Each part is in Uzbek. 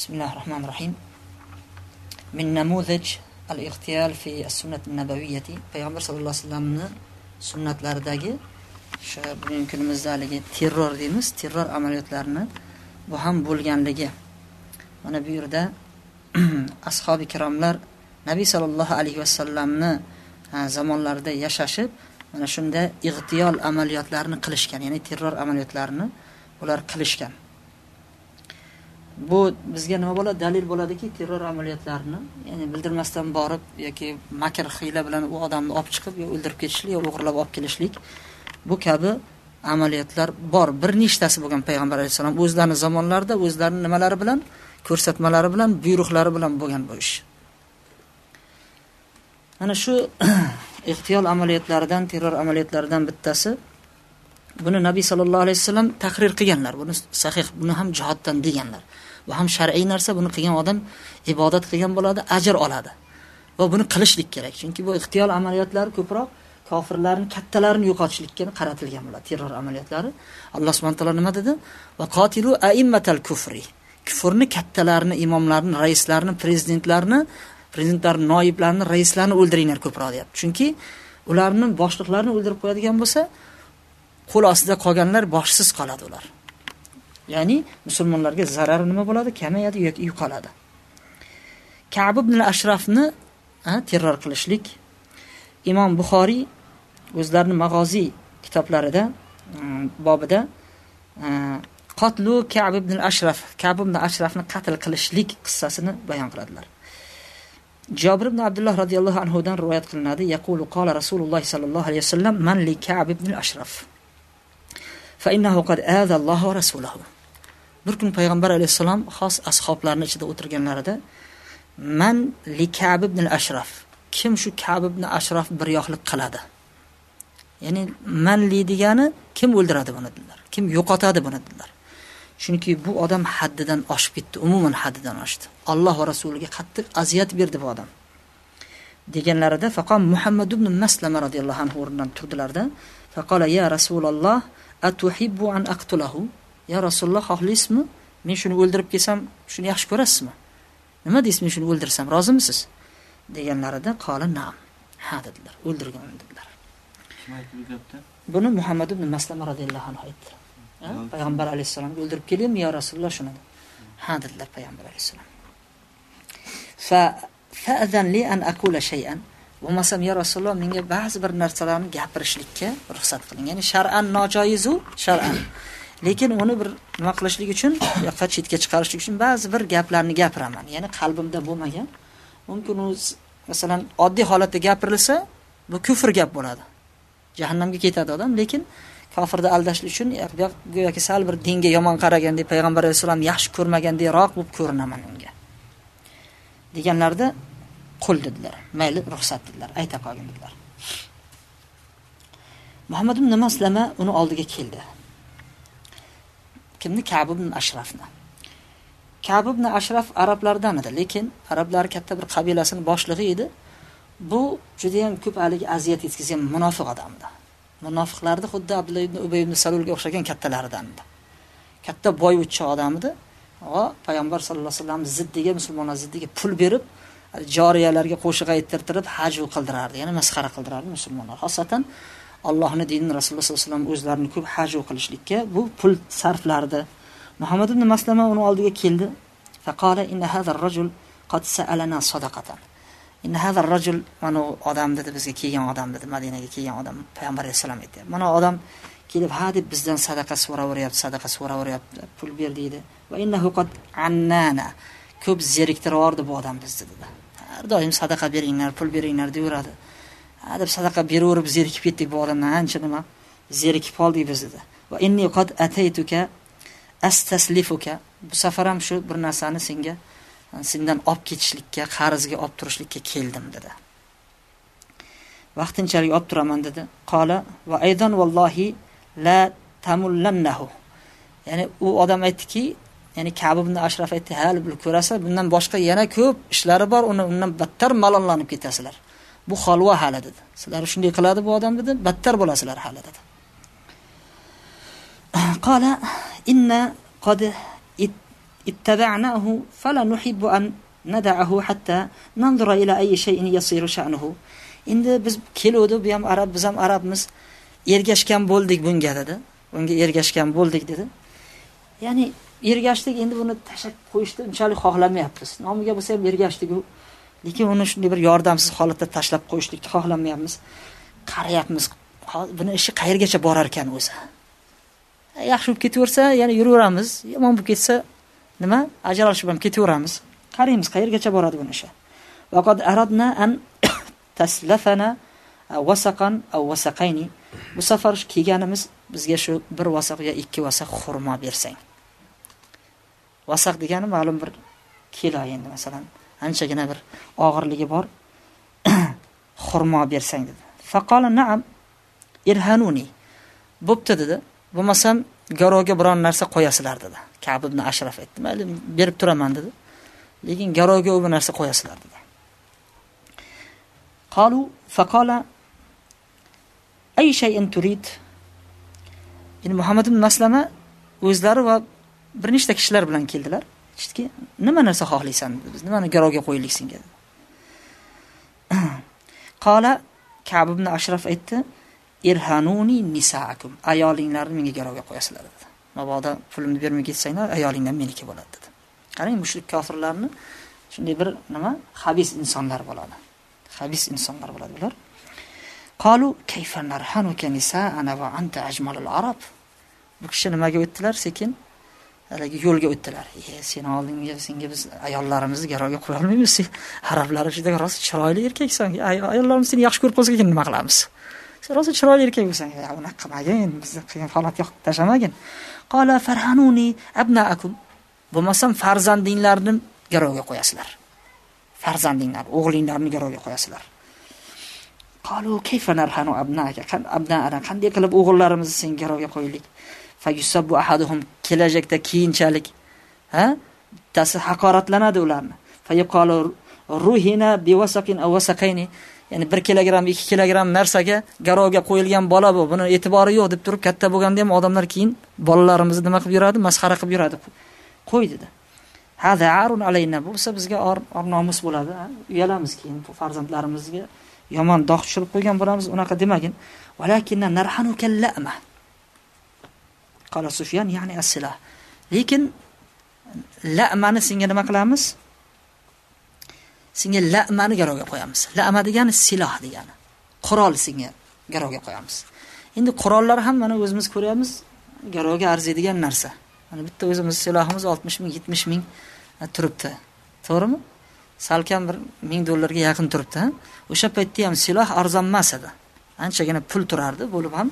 بسم الله الرحمن الرحيم من نموذج الاغتيال في السنة النبوية payg'ambar sallallohu alayhi vasallamni sunnatlaridagi o'sha bugungi kunimizda haligi terror deymiz terror amaliyotlarini bu ham bo'lganligi mana bu yerda ashobi ikromlar nabiy sollallohu alayhi vasallamni zamonlarida yashashib mana shunda ig'tiyol amaliyotlarini qilishgan ya'ni terror amaliyotlarini ular qilishgan Bu bizga nima bo'ladi? Dalil bo'ladiki terror amaliyotlarini ya'ni bildirmasdan borib yoki makr hiyla bilan u odamni olib chiqib yo o'ldirib ketishlik yo o'g'irlab olib kelishlik. Bu kabi amaliyotlar bor. Bir nechtasi bo'lgan payg'ambar alayhissalom o'zlarini zamonlarida o'zlarini nimalari bilan ko'rsatmalari bilan buyruqlari bilan bo'lgan bu ish. Mana shu ehtiyol amaliyotlaridan terror amaliyotlaridan bittasi buni nabiy sollallohu alayhi vasallam tahrir qilganlar. Buni sahih buni ham jihoddan deganlar. Bu ham shar'iy narsa buni qilgan odam ibodat qilgan bo'ladi ajr oladi. Va buni qilishlik kerak. Chunki bu ixtiyor amaliyotlari ko'proq kofirlarni kattalarini yo'qotishlikka qaratilgan bo'ladi terror amaliyotlari. Alloh subhana taolo nima dedi? Va qotilu aimmatal kufri. Kufrni kattalarini imomlarni raislarni prezidentlarni prezidentlarni noiblarni raislarni o'ldiringlar ko'proq deyapti. Chunki ularni boshliqlarini o'ldirib qo'yadigan bo'lsa qo'l ostida qolganlar boshsiz qoladi ular. Ya'ni musulmonlarga zarari nima bo'ladi? Kamayadi yoki yo'qoladi. Kab ibn ashrafni terror qilishlik. Imom buxoriy o'zlarini mag'oziy kitoblarida mm, bobida qotlu kab ibn ashraf kab ibn ashrafni qatl qilishlik qissasini bayon qiladilar. Jobir ibn abdulloh roziyallohu anhudan rivoyat qilinadi. Yaqulu qola rasululloh sollallohu alayhi vasallam man li kab ibn ashraf فإنه قد آذى الله ورسوله bir kun payg'ambar alayhissalom xos ashoblarni ichida o'tirganlarida man li kab ibn ashraf kim shu kab ibn ashraf bir yoqlik qiladi ya'ni manli degani kim o'ldiradi buni dedilar kim yo'qotadi buni dedilar chunki bu odam haddidan oshib ketdi umuman haddidan oshdi alloh va rasuliga qattiq aziyat berdi bu odam deganlarida faqom muhammad ibn maslama roziyallohu anhu o'rnidan turdilarda faqola ya rasululloh atuhibbu an aqtulahu? Ya rasululloh xohlaysizmi men shuni o'ldirib kelsam shuni yaxshi ko'rasizmi? Nima deysiz men shuni o'ldirsam rozimisiz? deganlarida qola naam. Ha dedilar o'ldirgan dedilar. Kim aytdi bu gapni? Buni muhammad ibn maslama roziyallohu anhu aytdi. Payg'ambar alayhissalomga o'ldirib kelaymi yo rasululloh shuni ha dedilar payg'ambar alayhissalom. Fa'zan li an aqula shay'an bo'lmasam yo rasululloh menga ba'zi bir narsalarni gapirishlikka ruxsat qiling. Ya'ni shar'an nojoizu shar'an. Lekin uni bir nima qilishlik uchun yoqqa chetga chiqarishlik uchun ba'zi bir gaplarni gapiraman. Ya'ni qalbimda bo'lmagan. Mumkin u masalan oddiy holatda gapirilsa bu kufr gap bo'ladi. Jahannamga ketadi odam lekin kofirni aldashlik uchun go'yoki sal bir dinga yomon qaragandek payg'ambar alayhissalom yaxshi ko'rmagandekroq bo'lib ko'rinaman unga. Deganlarida qul dedilar. Mayli ruxsat dedilar. Ayta qolgin dedilar. Muhammad ibn maslama uni oldiga keldi. Kimni? Kab ibn ashrafni. Kab ibn ashraf arablardan edi lekin arablar katta bir qabilasini boshlig'i edi. Bu judayam ko'p haligi aziyat yetkazgan munofiq odam edi munofiqlarni xuddi abdulla ibn ubay ibn salulga o'xshagan kattalaridan edi. Katta boyvuchcha odam edi va payg'ambar sallallohu alayhi vasallam ziddiga musulmonlar ziddiga pul berib joriyalarga qo'shiq ayttirtirib haju qildirardi ya'ni masxara qildirardi musulmonlar. Xosatan allohni dinini rasululloh sollallohu alayhi vasallam o'zlarini ko'p haju qilishlikka bu pul sarflardi. Muhammad ibn maslama uni oldiga keldi. Faqala inna hadha rajul qad sa'alana sadaqatan. Inna hadha rajul mana odam dedi bizga kelgan odam dedi madinaga kelgan odam payg'ambar alayhissalom aytyapti mana odam kelib ha deb bizdan sadaqa so'raveryapti sadaqa so'raveryapti pul ber deydi. Va innahu qad annana ko'p zeriktirib bu odam bizni dedi. Har doim sadaqa beringlar pul beringlar deyveradi. Ha deb sadaqa beraverib zerikib ketdik bu odamdan ancha nima? Zerikib qoldik biz dedi. Va inni qad ataytuka astaslifuka. Bu safar ham shu bir narsani senga sendan olib ketishlikka qarzga olib turishlikka keldim dedi. Vaqtinchalik olib turaman dedi. Qola va aydan vallohi la tamullannahu. Ya'ni u odam aytdiki ya'ni kabi ibn Ashraf aytdi, "Hali bil ko'rasizlar, bundan boshqa yana ko'p ishlari bor, uni undan battar malonlanib ketasizlar. Bu xalva hali" dedi. "Sizlar shunday qiladi bu odam" dedi, "battar bo'lasizlar hali" dedi. Qala inna qad ittaba'nahu fala nuhibbu an nada'ahu hatta nanzura ila ayyi shay'in yasiru sha'nuhu. Endi biz keluvdi, bu ham arab, biz ham arabmiz. Ergashgan bo'ldik bunga dedi. Bunga ergashgan bo'ldik dedi. Ya'ni ergashdik endi buni tashlab qo'yishni unchalik xohlamayapmiz. Nomiga bo'lsa ham ergashdiku lekin uni shunday bir yordamsiz holatda tashlab qo'yishlikni xohlamayapmiz. Qarayapmiz. Buni ishi qayergacha borar ekan o'zi? Yaxshi bo'lib ketaversa yana yuraveramiz. Yomon bo'lib ketsa nima? Ajralishib ham ketaveramiz. Qaraymiz qayergacha boradi buni ishi? Vaqod aradna an taslafana vasaqan aw vasaqayni bu safar kelganimiz bizga shu bir vasaq yo ikki vasaq xurmo bersang. vasaq degani ma'lum bir kilo endi masalan anchagina bir og'irligi bor. Xurmo bersang dedi. Faqola naam irhanuni. Bo'pti dedi. Bo'lmasam garovga biron narsa qo'yasizlar dedi. Kab ibn ashraf aytdi. Mayli berib turaman dedi. Lekin garovga u bir narsa qo'yasizlar dedi. Qalu faqola ay shayin turid? Ya'ni muhammad ibn maslama o'zlari va bir nechta kishilar bilan keldilar. Aytishdiki nima narsa xohlaysan biz? Nimani garovga qo'yaylik senga? Dedi qola kab ibn ashraf aytdi irhanuni nisaakum. Ayolinglarni menga garovga qo'yasizlar dedi. Mabodo pulimni bermay ketsanglar ayolinglar meniki bo'ladi dedi. Qarang mushrik kofirlarni shunday bir nima? Habis insonlar bo'ladi. Habis insonlar bo'ladi bular qalu kayfa narhanuka nisaana va anta ajmalul arab? Bu kishi nimaga o'tdilar? Sekin. Haligi yo'lga o'tdilar. E seni oldingga senga biz ayollarimizni garovga qo'yolmaymiz sen arablar ichida rosa chiroyli erkaksan ayollarimiz seni yaxshi ko'rib qolsa keyin nima qilamiz? Sen rosa chiroyli erkak bo'lsan. Unaqa qilmagin bizni qiyin holatga tashlamagin qola farhanuni abnaakum. Bo'lmasam farzandinglarni garovga qo'yasizlar. Farzandinglar o'g'linglarni garovga qo'yasizlar. Qalu kayfa narhanu abnaka abnaana qanday qilib o'g'illarimizni sen garovga qo'yaylik fayusabbu ahaduhum kelajakda keyinchalik ha? Bittasi haqoratlanadi ularni. Fayqalu ruhina biwasaqin aw wasaqayni. Ya'ni 1 kilogramm 2 kilogramm narsaga garovga qo'yilgan bola bu. Buni e'tibori yo'q deb turib katta bo'lganda ham odamlar keyin bolalarimizni nima qilib yuradi? Masxara qilib yuradi. Qo'y dedi. Hada arun alayna. Bo'lsa bizga or, or nomus bo'ladi uyalamiz keyin farzandlarimizga. Yomon dog' tushirib qo'ygan bo'lamiz. Unaqa demagin. Valakinna narhanu kallama qala sufyan ya'ni as-silah. Lekin la'mani senga nima qilamiz? Senga la'mani garovga qo'yamiz. La'ma degani silah degani. Qurol senga garovga qo'yamiz. Endi qurollar ham mana o'zimiz ko'ryapmiz garovga arziydigan narsa. Mana bitta o'zimiz silohimiz oltmish ming yetmish ming e, turibdi. To'g'rimi? Salkam bir ming dollarga yaqin turibdi o'sha paytda ham siloh arzon emas edi. Anchagina pul turardi bo'lib ham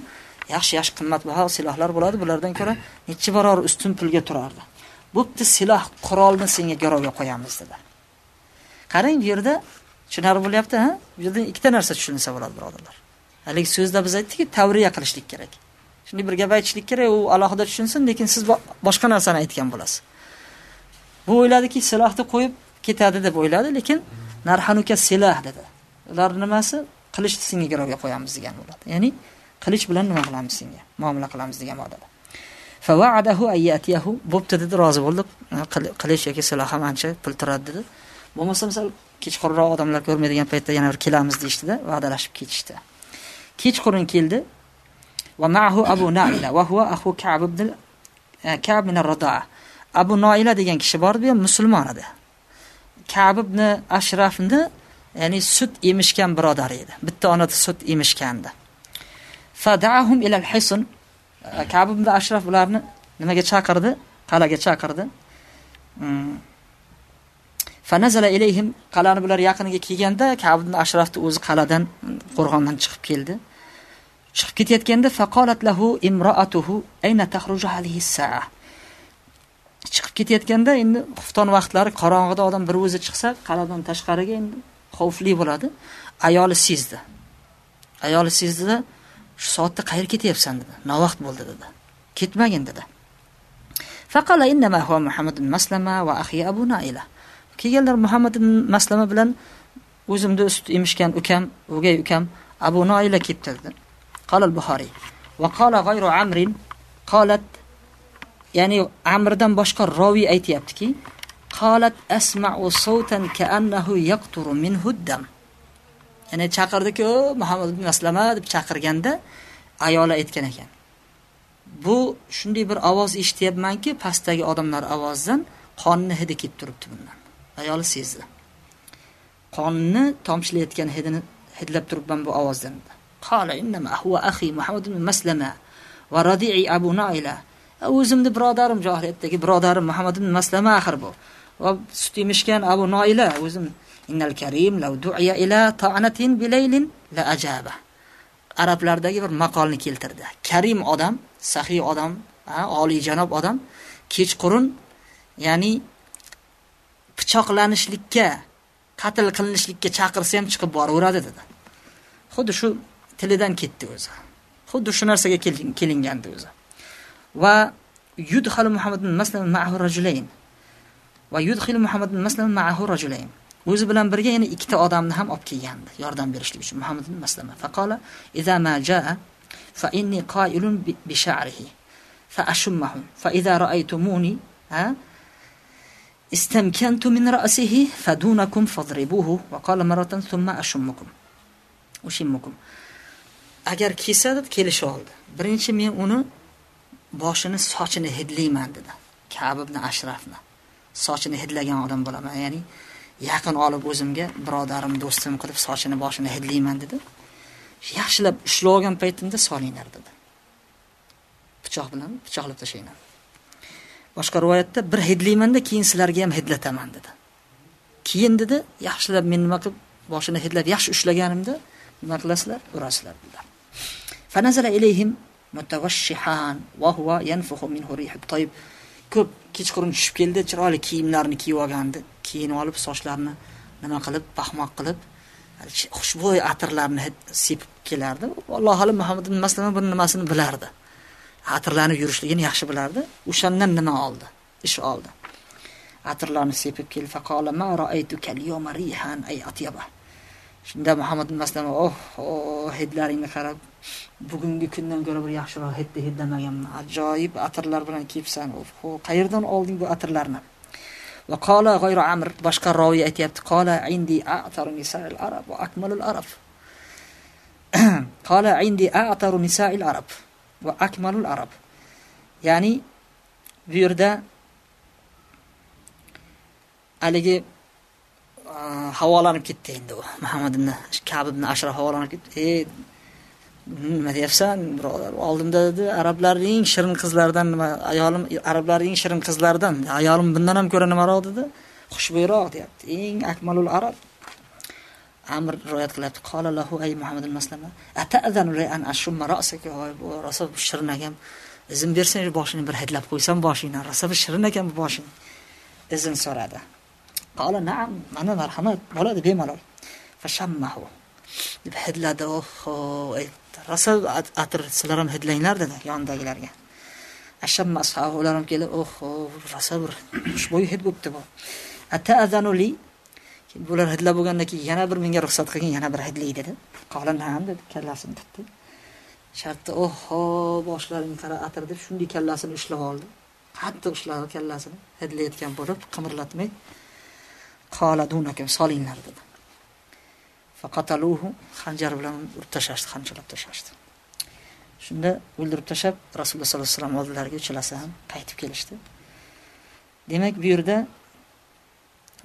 yaxshi yaxshi qimmatbaho silohlar bo'ladi. Bulardan ko'ra nechi barobar ustun pulga turardi. Bo'pti siloh qurolni senga garovga qo'yamiz dedi. Qarang bu yerda tushunarli bo'lyapti ha? Bu yerda ikkita narsa tushunsa bo'ladi birodarlar. Haligi so'zda biz aytdikki tavriya qilishlik kerak. Shunday bir gap aytishlik kerak u alohida tushunsin lekin siz boshqa narsani aytgan bo'lasiz. Bu o'yladiki silohni qo'yib ketadi deb o'yladi lekin narhanuka silah dedi. Ular nimasi? Qilichni senga garovga qo'yamiz degan bo'ladi. Ya'ni qilich bilan nima qilamiz senga? Muomala qilamiz degan ma'noda favaadahu ayatiyahu bo'pti dedi rozi bo'ldik qilich yoki silah ham ancha pul turadi dedi. Bo'lmasa misol kechqurunroq odamlar ko'rmaydigan paytda yana bir kelamiz deyishdida va'dalashib ketishdi. Kechqurun keldi. Va ma'hu abu naila va huwa ahu ka'b ibn e, ka'b min ar-radaa abu noila degan kishi bor edi musulmon edi. Kab ibn ashrafni ya'ni sut emishgan birodari edi. Bitta onada sut emishgandi. Fadaahum ila al-hisn kab ibn ashraf ularni nimaga chaqirdi qal'aga chaqirdi fanazala ilayhim qal'ani bular yaqiniga kelganda kab ibn ashrafni o'zi qal'adan qo'rg'ondan chiqib keldi chiqib ketayotganda faqolat lahu imra'atuhu ayna takhruju hadhihi as-sa'a chiqib ketayotganda endi xufton vaqtlari qorong'ida odam bir o'zi chiqsa qal'adan tashqariga endi xavfli bo'ladi ayoli sezdi ayoli sezdida shu soatda qayerga ketyapsan dedi. Novvaqt bo'ldi dedi. Ketmagin dedi. Faqala innama huwa muhammad ibn maslama va ahi abu naila. Kelganlar muhammad ibn maslama bilan o'zimni ust emishgan ukam o'gay ukam abu noila ketdi dedi. Qala al buxoriy va qala g'ayru amrin? Qolat ya'ni amrdan boshqa roviy aytyaptiki qolat asma'u sawtan ka'annahu yaqturu minhu dam. Ya'ni chaqirdiku muhammad ibn maslama deb chaqirganda ayoli aytgan ekan. Bu shunday bir ovoz eshityapmanki pastdagi odamlar ovozidan qonni hidi kelib turibdi bundan. Ayoli sezdi. Qonni tomchilayotgan hidini hidlab turibman bu ovozdan. Qala innama huwa akhi muhammad ibn maslama va radi'i abu naila. E, o'zimni birodarim johiliyatdagi birodarim muhammad ibn maslama axir bu. Va sut emishgan abu noila o'zim innal karim law du'iya ila ta'natin bilaylin la ajaba. Arablardagi bir maqolni keltirdi. Karim odam saxiy odam oliyjanob odam kechqurun ya'ni pichoqlanishlikka qatl qilinishlikka chaqirsa ham chiqib boraveradi dedi. Xuddi shu tilidan ketdi o'zi. Xuddi shu narsaga kelingandi o'zi. Va yudhalu muhammad bin maslam ma'ahu rajulayn. Va yudhilu muhammad bin maslam ma'ahu rajulayn. o'zi bilan birga yana ikkita odamni ham olib kelgandi yordam berishlik uchun. Muhammad ibn maslama faqala iza ma jaa fa inni qailun bi sha'rihi fa ashummahu fa iza ra'aytumuni ha istamkantu min ra'sihi fa dunakum fadribuhu va qala maratan thumma ashummukum ushimmukum. Agar kelsa deb kelisha oldi. Birinchi men uni boshini sochini hidlayman dedi. Kab ibn ashrafni sochini hidlagan odam bo'laman. Ya'ni yaqin olib o'zimga birodarim do'stim qilib sochini boshini hidlayman dedi. Yaxshilab ushlab olgan paytimda solinglar dedi. Pichoq bilan pichoqlab tashlanglar. Boshqa rivoyatda bir hidlaymanda keyin sizlarga ham hidlataman dedi. Keyin dedi yaxshilab men nima qilib boshini hidlab yaxshi ushlaganimda nima qilasizlar? Urasizlar dedilar. Fanazala ilayhim mutavashshihan va huwa yanfuhu minhu ko'p kechqurun tushib keldi chiroyli kiyimlarni kiyib olgandi. Kiyinib olib sochlarini nima qilib paxmoq qilib xushbo'y atirlarni sepib kelardi. Alloh alam muhammad ibn maslama buni nimasini bilardi. Atirlanib yurishligini yaxshi bilardi. O'shandan nima oldi? Ish oldi. Atirlarni sepib kelib shunda muhammad ibn maslama oh oh hidlaringni qarab bugungi kundan ko'ra bir yaxshiroq hidni hidlamaganman. Ajoyib atirlar bilan kelibsan. Oh, qayerdan olding bu atirlarni? Va qola g'ayru amr boshqa roviy aytyapti. Qola indi a'taru nisa'il arab va akmalul arab. Qola indi a'taru nisa'il arab va akmalul arab. Ya'ni bu yerda haligi uh, havolanib ketdi endi u. Muhammad ibn kab ibn ashraf havolanib ketdi. Ey nima deyapsan? Birodar oldimda dedi arablarning shirin qizlaridan nima ayolim arablarning shirin qizlaridan ayolim bundan ham ko'ra nimaroq dedi. Xushbo'yroq deyapti. Eng akmalul arab. Amr rivoyat qilyapti. Qola lahu ay muhammad maslama ata'zanu li an ashumma ra'saka? Bu rosa shirin ekan izn bersang boshini bir hidlab qo'ysam boshingdan rosa bir shirin ekan bu boshing izn so'radi. Qola naam mana marhamat bo'ladi bemalol. Fashammahu. Hidladi oho e, rosa atir sizlar ham hidlanglar dedi yonidagilarga. Ashamma ashabi ular ham kelib oho rosa bir xushbo'y hid bo'libdi bu. Ata'zanuli bular hidlab bo'lgandan keyin yana bir menga ruxsat qilgin yana bir hidlay dedi. Qola dedi kallasini tutdi. Shartta oho boshlarini qara atir deb shunday kallasini ushlab oldi. Qattiq ushladi kallasini hidlayotgan bo'lib qimirlatmay qola dunaka solinglar dedi. Faqataluhu xanjar bilan urib tashlashdi hanjarlab tashlashdi shunda o'ldirib tashlab rasululloh sollallohu alayhi vasallam oldilariga uchalasi ham qaytib kelishdi. Demak bu yerda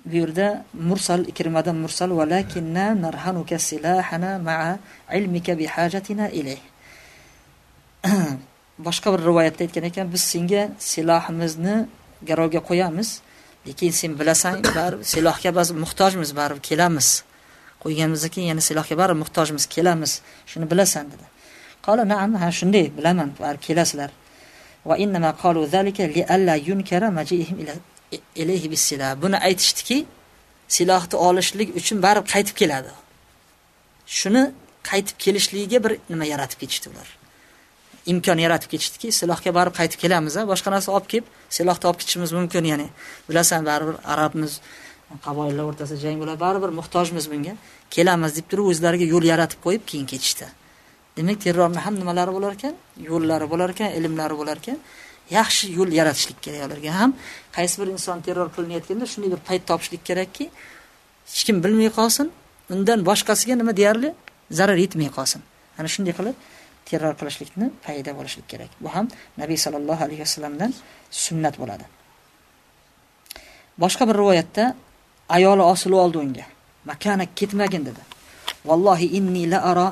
bu yerda mursal ikrimadan mursal valakinna narhanuka silahana ma'a ilmika bihajatina ilayh. Boshqa bir rivoyatda aytgan ekan biz senga silohimizni garovga qo'yamiz lekin sen bilasan baribir silohga biz muhtojmiz baribir kelamiz. Qo'yganimizdan keyin yana silohga baribir muhtojmiz kelamiz. Shuni bilasan dedi. Qoli naam ha shunday bilaman baribir kelasizlar. Va innama qalu zalika li alla yunkara majihim ilayhi bisila buni aytishdiki silohni olishlik uchun baribir qaytib keladi. Shuni qaytib kelishligiga bir nima yaratib ketishdi ular. Imkon yaratib ketishdiki silohga baribir qaytib kelamiz boshqa narsa olib kelib silohni olib ketishimiz mumkin ya'ni bilasan baribir arabmiz qaboillar o'rtasida jang bo'ladi baribir muhtojmiz bunga. Kelamiz deb turib o'zlariga yo'l yaratib qo'yib keyin ketishdi. Demak terrorni ham nimalari bo'lar ekan? Yo'llari bo'lar ekan ilmlari bo'lar ekan. Yaxshi yo'l yaratishlik kerak ularga. Ham qaysi bir inson terror qilinayotganda shunday bir payt topishlik kerakki hech kim bilmay qolsin. Undan boshqasiga nima deyarli zarar yetmay qolsin. Ana shunday qilib terror qilishlikni payida bo'lishlik kerak. Bu ham nabiy sollallohu alayhi vasallamdan sunnat bo'ladi. Boshqa bir rivoyatda ayoli osilib oldi unga. Makana ketmagin dedi. Vallohi inni la ara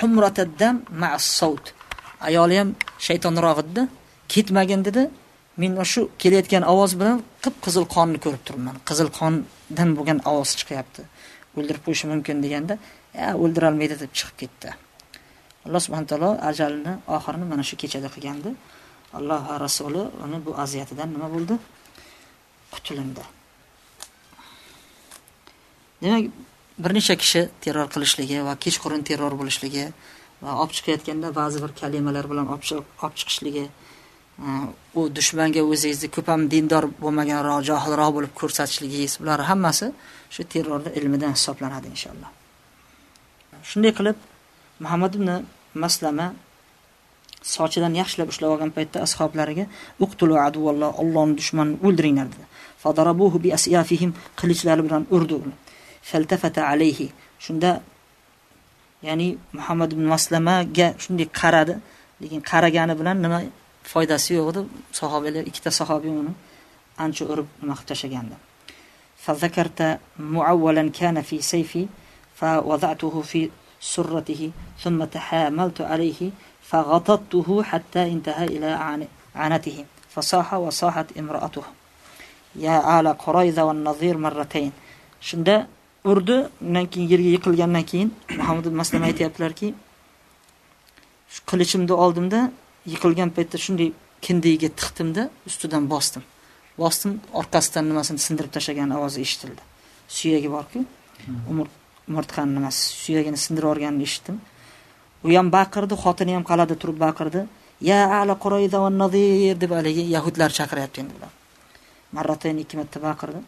humrataddam ma'as saut ayoli ham shaytonroq edi. Ketmagin dedi. Men shu kelayotgan ovoz bilan qip qizil qonni ko'rib turibman. Qizil qondan bo'lgan ovoz chiqyapti. O'ldirib qo'yishi mumkin deganda ya o'ldirolmaydi deb chiqib ketdi. Alloh subhana taolo ajalini oxirini mana shu kechada qilgandi. Alloh va rasuli uni bu aziyatidan nima bo'ldi? Qutulindi. Demak bir necha kishi terror qilishligi va kechqurun terror bo'lishligi va olib chiqayotganda ba'zi bir kalimalar bilan olib chiqishligi e, u dushmanga o'zingizni ko'p ham dindor bo'lmaganroq johilroq bo'lib ko'rsatishligingiz bular hammasi shu terrorni ilmidan hisoblanadi inshaalloh. Shunday qilib muhammad ibn maslama sochidan yaxshilab ushlab olgan paytda ashoblariga uqtulu aduvalloh ollohni dushmanini o'ldiringlar dedi. Fadarabuhu bi asyafihim qilichlari bilan urdi uni. faltafata alayhi shunda ya'ni muhammad ibn maslamaga shunday qaradi lekin qaragani bilan nima foydasi yo'q edi sahobalar ikkita sahobiy uni ancha urib nima qilib tashlagandi فذكرت معولا كان في سيفي فوضعته في سرته ثم تحاملت عليه فغطته حتى انتهى إلى عنته فصاح وصاحت امرأته يا آل قريظة والنظير مرتين shunda urdi. Undan keyin yerga yiqilgandan keyin muhammad ibn maslam aytyaptilarki shu qilichimni oldimda yiqilgan paytda shunday kindigiga tiqdimda ustidan bosdim. Bosdim orqasidan nimasini sindirib tashlagan ovozi eshitildi. Suyagi borku umurtqani nimasi suyagini sindirib yuborganini eshitdim. U ham baqirdi xotini ham qalada turib baqirdi. Ya ala qurayda va nadir deb haligi yahudlar chaqiryapti endi bular marratayn ikki marta baqirdi.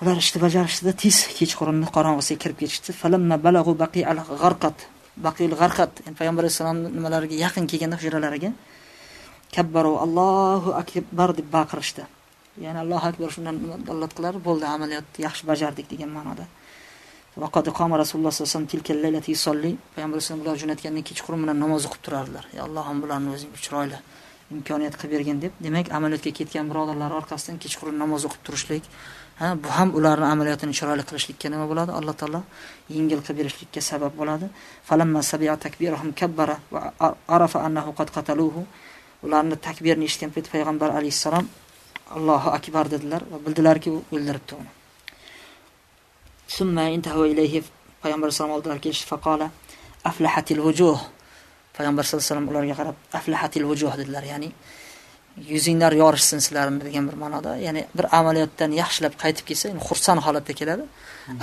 Ular ishni bajarishdida tez kechqurunni qorong'isiga kirib ketishdi. Falamma balag'u baqi al g'arqat. Baqil g'arqat. Payg'ambar alayhissalom nimalariga yaqin kelganda hujralariga kabbaru allohu akbar deb baqirishdi. Ya'ni allohu akbar shundan dalolat qilar bo'ldi amaliyot yaxshi bajardik degan ma'noda. Vaqad qoma rasululloh sallallohu alayhi vasallam tilkal yusolli. Payg'ambar alayhisalom ular jo'natgandan kechqurun bilan namoz o'qib turardilar. Ey allohim bularni o'zing chiroyli imkoniyat qilib bergin deb. Demak amaliyotga ketgan birodarlar orqasidan kechqurun namoz o'qib turishlik ha bu ham ularni amaliyotini chiroyli qilishlikka nima bo'ladi? Alloh taolo yengil qilib berishlikka sabab bo'ladi. Falamma sabi'a takbirahum kabbara va arafa annahu qad qataluhu. Ularni takbirni eshitgan payt payg'ambar alayhissalom allohu akbar dedilar va bildilarki u o'ldiribdi uni. Summa intahu ilayhi payg'ambar alayhisalom oldilariga kelishdi faqola aflahatil vujuh. Payg'ambar sallallohu alayhi vasallam ularga qarab aflahatil vujuh dedilar ya'ni yuzinglar yorishsin sizlarni degan bir ma'noda. Ya'ni bir amaliyotdan yaxshilab qaytib kelsa xursand holatda keladi.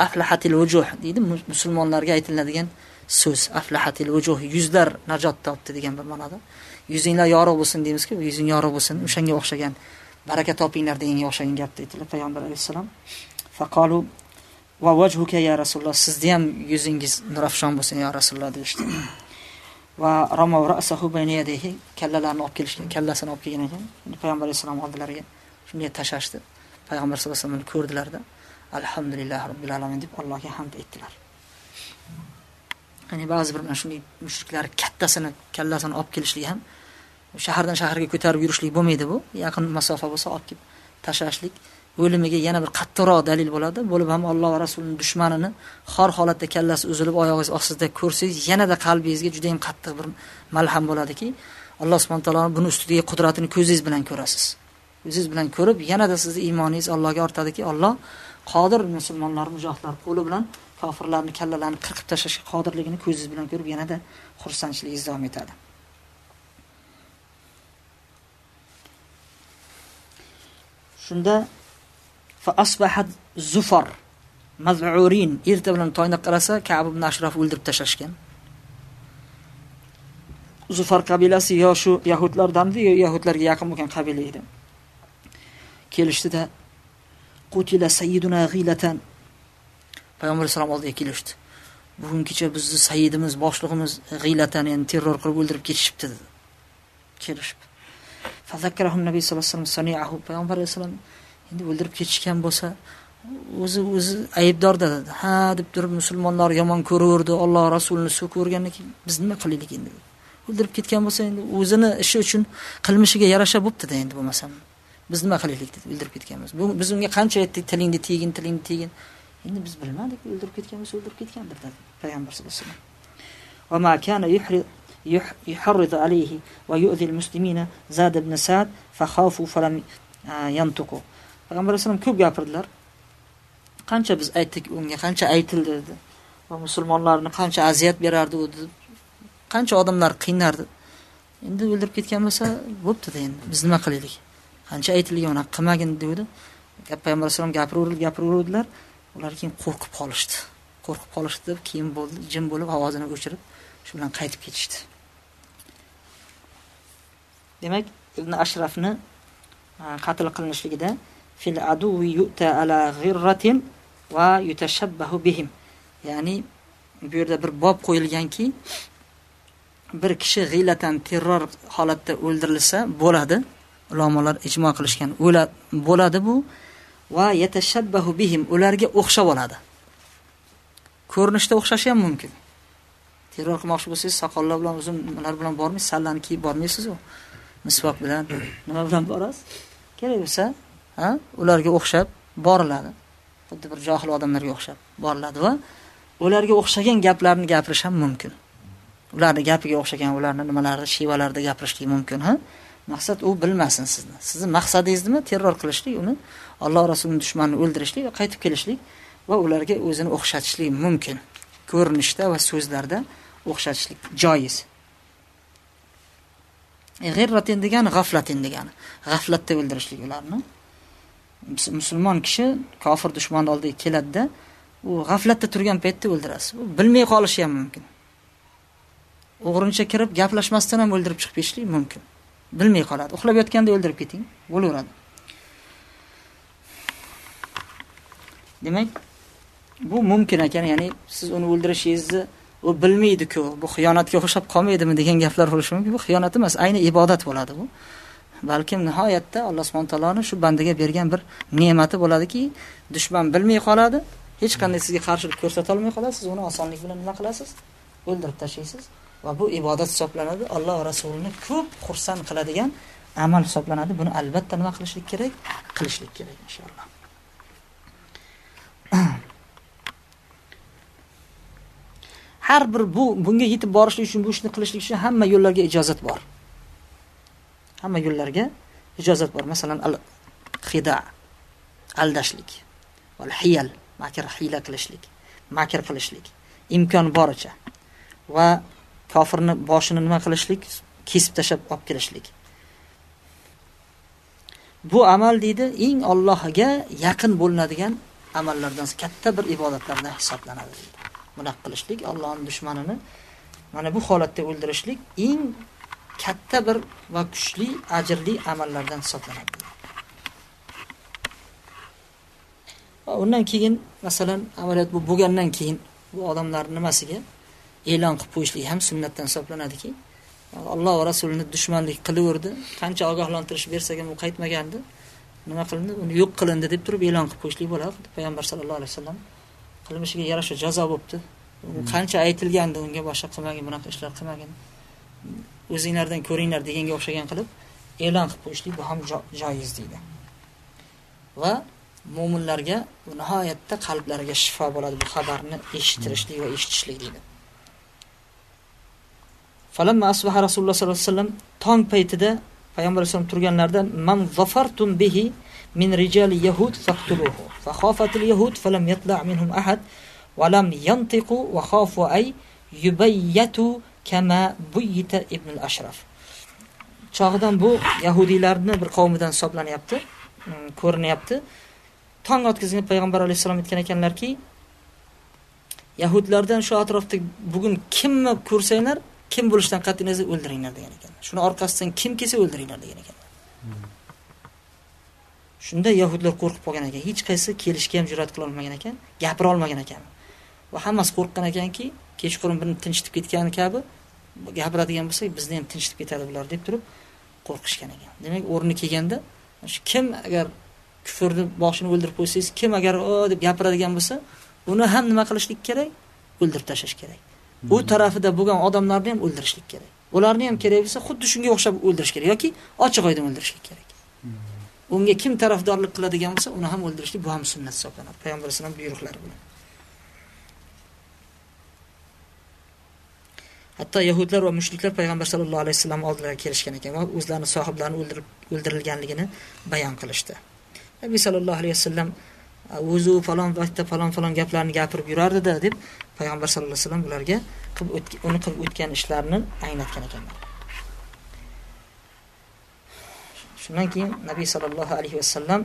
Aflahatil vujuh deydi musulmonlarga aytiladigan so'z. Aflahatil vujuh yuzlar najot topdi degan bir ma'noda. Yuzinglar yorug' bo'lsin deymizku yuzing yorug' bo'lsin o'shanga o'xshagan baraka topinglar deganga o'xshagan gapni aytdilar payg'ambar alayhissalom. Faqolu va vajhuka ya rasululloh sizni ham yuzingiz nurafshon bo'lsin ya rasululloh deyishdi. Va ramav ra'sahu bayna yadayhi kallalarni olib kelishgan kallasini olib kelgan ekan. Payg'ambar alayhissalom oldilariga shunday tashlashdi. Payg'ambar sallallohu alayhi vasallam ko'rdilarda alhamdulillah robbil alamin deb allohga hamd aytdilar. Ya'ni ba'zi bir mana shunday mushriklar kattasini kallasini olib kelishligi ham shahardan shaharga ko'tarib yurishlik bo'lmaydi bu. Yaqin masofa bo'lsa olib kelib tashlashlik o'limiga yana bir qattiqroq dalil bo'ladi. Bo'lib ham alloh va rasulining dushmanini xor holatda kallasi uzilib oyog'ingiz ostida ko'rsangiz yanada qalbingizga juda yam qattiq bir malham bo'ladiki. Alloh subhana taoloni buni ustidagi qudratini ko'zingiz bilan ko'rasiz. Ko'zingiz bilan ko'rib yanada sizni iymoningiz allohga ortadiki. Olloh qodir musulmonlar mujohidlar qo'li bilan kofirlarni kallalarini qirqib tashlashga qodirligini ko'zingiz bilan ko'rib yanada xursandchiligingiz davom etadi. Shunda fa asbahat zufar maz'urin erta bilan tongda qarasa Ka'b ibn Ashraf o'ldirib tashlashgan. Zufar qabilasi yo shu yahudlardanmi yo yahudlarga yaqin bo'lgan qabila edi. Kelishdida qutila sayyiduna ghilatan Payg'ambar sollallohu oldiga kelishdi. Bugun kecha bizni sayyidimiz, boshlig'imiz g'ilatan, ya'ni terror qilib o'ldirib ketishibdi dedi. Kelishib. fazakkarahum nabiy sollallohu alayhi vasallam saniahu payg'ambar alayhissalom endi o'ldirib ketishgan bo'lsa o'zi o'zi aybdor dedi ha deb turib musulmonlar yomon ko'raverdi Alloh rasulini so'kavergandan keyin biz nima qilaylik endi o'ldirib ketgan bo'lsa endi o'zini ishi uchun qilmishiga yarasha bo'ptida endi bo'lmasam biz nima qilaylik dedi o'ldirib ketganmiz bu biz unga qancha aytdik tilingni tiygin tilingni tiygin endi biz bilmadik o'ldirib ketgan bo'lsa o'ldirib ketgandir dedi payg'ambar sallallohu alayhi vasallam وما كان يحرض يحرض عليه ويؤذي المسلمين زاد بن سعد فخافوا فلم ينطقوا Payg'ambar alayhisalom ko'p gapirdilar. Qancha biz aytdik unga qancha aytildi dedi. Va musulmonlarni qancha aziyat berardi u deb qancha odamlar qiynardi. Endi o'ldirib ketgan bo'lsa bo'ptida endi. Biz nima qilaylik qancha aytilgan unaqa qilmagin degandi payg'ambar alayhisalom gapiraverib gapiraverdilar. Ular keyin qo'rqib qolishdi. Qo'rqib qolishdi deb keyin bo'ldi jim bo'lib ovozini o'chirib shu bilan qaytib ketishdi. Demak ibn ashrafni e, qatl qilinishligida fil aduvi yu'ta ala g'irratin va yutashabbahu bihim. Ya'ni bu yerda bir bob qo'yilganki bir kishi g'iylatan terror holatda o'ldirilsa bo'ladi. Ulamolar ijmo qilishgan. Bo'ladi bu. Va yatashabbahu bihim. Ularga o'xshab oladi. Ko'rinishda o'xshashi ham mumkin. Terror qilmoqchi bo'lsangiz soqollar bilan uzunlar bilan bormaysiz. Sallani kiyib bormaysizu. U misvoq bilan. Nima bilan borasiz? Kerak bo'lsa ularga o'xshab boriladi. Xuddi bir johil odamlarga o'xshab boriladi va ularga o'xshagan gaplarni gapirish ham mumkin. Ularni gapiga o'xshagan ularni nimalarni shivalarida gapirishlik mumkin ha? Maqsad u bilmasin sizni. Sizni maqsadingiz nima terror qilishlik uni alloh rasulini dushmanini o'ldirishlik va qaytib kelishlik va ularga o'zini o'xshatishlik mumkin. Ko'rinishda va so'zlarda o'xshatishlik joiz. E, g'irratin degani g'aflatin degani. G'aflatda o'ldirishlik ularni. Musulmon kishi kofir dushmanni oldiga keladida u g'aflatda turgan paytda o'ldirasiz. U bilmay qolishi ham mumkin. O'g'rincha kirib gaplashmasdan ham o'ldirib chiqib ketishlik mumkin. Bilmay qoladi. Uxlab yotganda o'ldirib keting. Bo'laveradi. Demak bu mumkin ekan ya'ni siz uni o'ldirishingizni u bilmaydiku bu xiyonatga o'xshab qolmaydimi degan gaplar bo'lishi mumkin. Bu xiyonat emas ayni ibodat bo'ladi bu. Balkim nihoyatda alloh subhana taoloni shu bandaga bergan bir ne'mati bo'ladiki dushman bilmay qoladi hech qanday sizga qarshilik ko'rsatolmay qoladi siz uni osonlik bilan nima qilasiz? O'ldirib tashlaysiz va bu ibodat hisoblanadi alloh rasulini ko'p xursand qiladigan amal hisoblanadi. Buni albatta nima qilishlik kerak? Qilishlik kerak inshaalloh. Har bir bu bunga yetib borishlik uchun bu ishni qilishlik uchun hamma yo'llarga ijozat bor. Hamma yo'llarga ijozat bor. Masalan al xida aldashlik val hiyal makr hiyla qilishlik makr qilishlik imkon boricha va kofirni boshini nima qilishlik kesib tashlab olib kelishlik. Bu amal deydi eng Allohga yaqin bo'linadigan amallardan katta bir ibodatlardan hisoblanadi deydi. Bunaqa qilishlik Allohning dushmanini mana bu holatda o'ldirishlik eng katta bir va kuchli ajrli amallardan hisoblanadi. Undan keyin masalan amaliyot bu bo'lgandan keyin bu odamlarni nimasiga e'lon qilib qo'yishlik ham sunnatdan hisoblanadiki. Alloh va rasulini dushmanlik qilaverdi qancha ogohlantirish bersak ham u qaytmagandi. Nima qilindi? Uni yo'q qilindi deb turib e'lon qilib qo'yishlik bo'ladi. Payg'ambar sallallohu alayhi vasallam qilmishiga yarasha jazo bo'libdi. Qancha aytilgandi unga boshqa qilmagin bunaqa ishlar qilmagin o'zinglardan ko'ringlar deganga o'xshagan qilib e'lon qilib qo'yishlik bu ham joiz deydi. Va mo'minlarga nihoyatda qalblariga shifo bo'ladi bu xabarni eshittirishlik va eshitishlik deydi. Falamma asbaha rasululloh sollallohu alayhi vasallam tong paytida payg'ambar alayhisalom turganlarida man zafartum bihi min rijali yahud faqtuluhu fa khafatil yahud falam yatla' minhum ahad va lam yantiqu wa khafu ay yubayyatu kama buyita ibn ashraf chog'idan bu yahudiylarni bir qavmidan hisoblanyapti. Mm, ko'rinyapti. Tong otqizgan payg'ambar alayhissalom aytgan ekanlarki yahudlardan shu atrofda bugun kimni ko'rsanglar kim bo'lishidan qat'iy nazar o'ldiringlar degan ekan shuni orqasidan kim kelsa o'ldiringlar degan ekan shunda yahudlar qo'rqib qolgan ekan. Hech qaysi kelishga ham jur'at qila olmagan ekan gapira olmagan ekan. Va hammasi qo'rqqan ekanki kechqurun birini tinchitib ketgani kabi gapiradigan bo'lsak bizni ham tinchitib ketadi bular deb turib qo'rqishgan ekan. Demak o'rni kelganda kim agar kufrni boshini o'ldirib qo'ysangiz kim agar o deb gapiradigan bo'lsa uni ham nima qilishlik kerak? O'ldirib tashlash kerak. U tarafida bo'lgan odamlarni ham o'ldirishlik kerak. Ularni ham kerak bo'lsa xuddi shunga o'xshab o'ldirish kerak yoki ochiq oydin o'ldirishlik kerak. Unga kim tarafdorlik qiladigan bo'lsa uni ham o'ldirishlik bu ham sunnat hisoblanadi. Payg'ambar alayhisalom buyruqlari bilan hatto yahudlar va mushriklar payg'ambar sallallohu alayhi vasallam oldilariga kelishgan ekan va o'zlarini sohiblarini o'ldirib o'ldirilganligini bayon qilishdi. Nabiy sallallohu alayhi vasallam o'zi falon vaqtda falon falon gaplarni gapirib yurardida deb payg'ambar sallallohu alayhi vasallam ularga qilib uni qilib o'tgan ishlarini anglatgan ekanlar. Shundan keyin nabiy sollallohu alayhi vasallam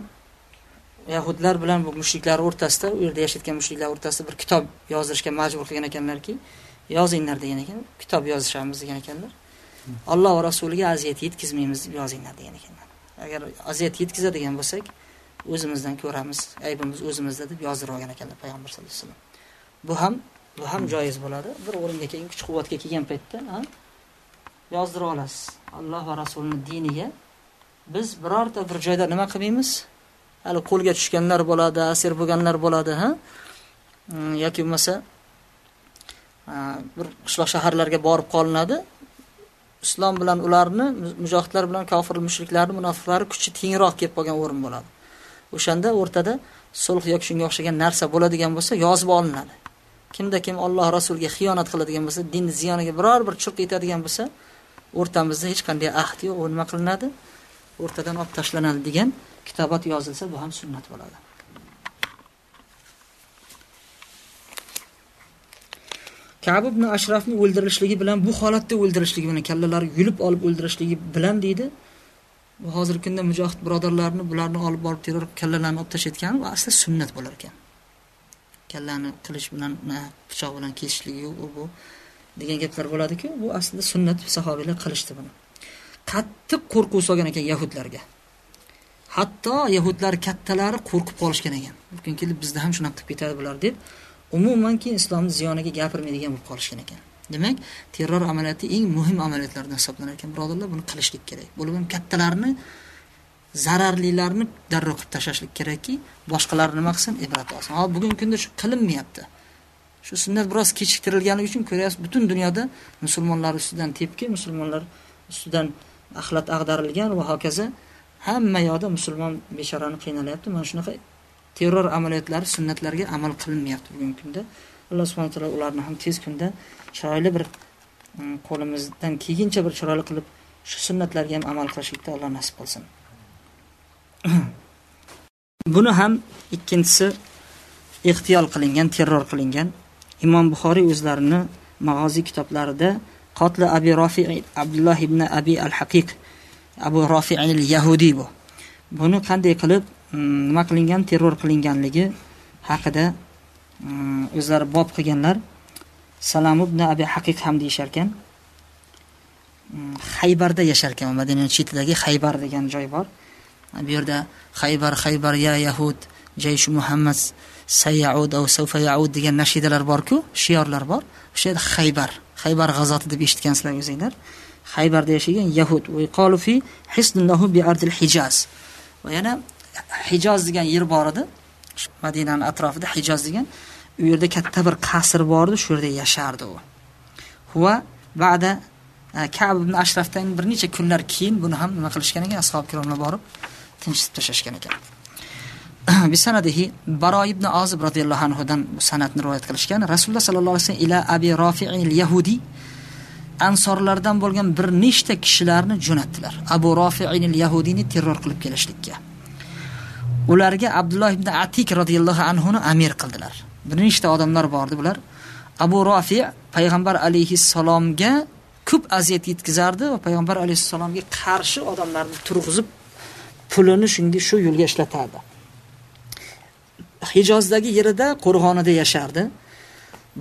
yahudlar bilan bu mushriklar o'rtasida u yerda yashayotgan mushriklar o'rtasida bir kitob yozdirishga majbur qilgan ekanlarki yozinglar degan ekan. Kitob yozishamiz degan ekanlar. Alloh va rasuliga aziyat yetkazmaymiz deb yozinglar degan ekanlar. Agar aziyat yetkazadigan bo'lsak o'zimizdan ko'ramiz aybimiz o'zimizda deb yozdirib olgan ekanlar payg'ambar sallallohu alayhi vasallam. Bu ham bu ham joiz bo'ladi. Bir o'ringa keyin kuch quvvatga kelgan paytda yozdirib olasiz. Alloh va rasulini diniga biz birorta bir joyda nima qilmaymiz? Hali qo'lga tushganlar bo'ladi asir bo'lganlar bo'ladi ha? Mm, yoki bo'lmasa bir qishloq shaharlarga borib qolinadi. Islom bilan ularni mujohidlar bilan kofir mushriklarni munofiqlari kuchi tengroq kelib qolgan o'rin bo'ladi. O'shanda o'rtada sulh yoki shunga o'xshagan narsa bo'ladigan bo'lsa yozib olinadi. Kimda kim olloh rasuliga xiyonat qiladigan bo'lsa dinni ziyoniga biror bir churq yetadigan bo'lsa o'rtamizda hech qanday ahd yo'q u nima qilinadi? O'rtadan olib tashlanadi degan kitobat yozilsa bu ham sunnat bo'ladi. Ka'b ibn Ashrafni o'ldirilishligi bilan bu holatda o'ldirilishligi bilan kallalari yulib olib o'ldirishligi bilan deydi. Bu hozirgi kunda mujohid birodarlarni bularni olib borib terror kallalarni olib tashlayotgani va asli sunnat bo'lar ekan. Kallani qilich bilan, pichoq bilan kesishligi u bu degan gaplar bo'ladi-ku, bu aslida sunnat sahobiylar qilishdi buni. Qattiq qo'rquv solgan ekan yahudlarga. Hatto yahudlar kattalari qo'rqib qolishgan ekan. Mumkin kelib bizda ham shunaqa qilib ketadi bular deb umumanki islomni ziyoniga gapirmaydigan bo'lib qolishgan ekan. Demak terror amaliyoti eng muhim amaliyotlardan hisoblanar ekan birodarlar buni qilishlik kerak. Bo'lib ham kattalarni zararlilarni darrov qilib tashlashlik kerakki boshqalar nima qilsin? Ibrat olsin. Hozir bugungi kunda shu qilinmayapti. Shu sunnat biroz kechiktirilganligi uchun ko'ryapsiz butun dunyoda musulmonlar ustidan tepki musulmonlar ustidan axlat ag'darilgan va hokazo hamma yoqda musulmon bechorani qiynalyapti mana shunaqa terror amaliyotlari sunnatlarga amal qilinmayapti bugungi kunda. Alloh subhana taolo ularni ham tez kunda chiroyli bir mm, qo'limizdan kelguncha bir chiroyli qilib shu sunnatlarga ham amal qilishlikda alloh nasib qilsin. Buni ham ikkinchisi ehtiyol qilingan terror qilingan. Imom buxoriy o'zlarini mag'oziy kitoblarida qotli abi rofi abdulloh ibn abi al haqiq abu rofi al yahudiy bu. Buni qanday qilib nima qilingan? Terror qilinganligi haqida o'zlari bob qilganlar. Salam ibn abi haqiq ham deyishar ekan haybarda yashar ekan madina chetidagi haybar degan joy bor. Bu yerda haybar haybar ya yahud jayshu muhammad sayyaud av savfa yaud degan nashidalar borku shiorlar bor. O'sha yerda haybar haybar g'azoti deb eshitgansizlar o'zinglar. Haybarda yashagan yahud. Bi ardil hijaz. Va yana hijoz degan yer bor edi. Madinani atrofida hijoz degan u yerda katta bir qasr bor edi shu yerda yashardi u. Va ba'da e, kab ibn ashrafdan bir necha kunlar keyin buni ham nima qilishgan ekan ashob kiromlar borib tinchitib tashlashgan ekan. Bisanadihi baro ibn ozib roziyallohu anhudan bu san'atni rivoyat qilishgan. Rasululloh sollallohu alayhi vasallam ila abi rofiil yahudiy ansorlardan bo'lgan bir nechta kishilarni jo'natdilar. Abu rofiil yahudiyni terror qilib kelishlikka. Ularga abdulloh ibn atik roziyallohu anhuni amir qildilar. Bir nechta odamlar bordi bular abu rofi payg'ambar alayhissalomga ko'p aziyat yetkazardi va payg'ambar alayhissalomga qarshi odamlarni turg'izib pulini shunga shu yo'lga ishlatardi. Hijozdagi yerida qo'rg'onida yashardi.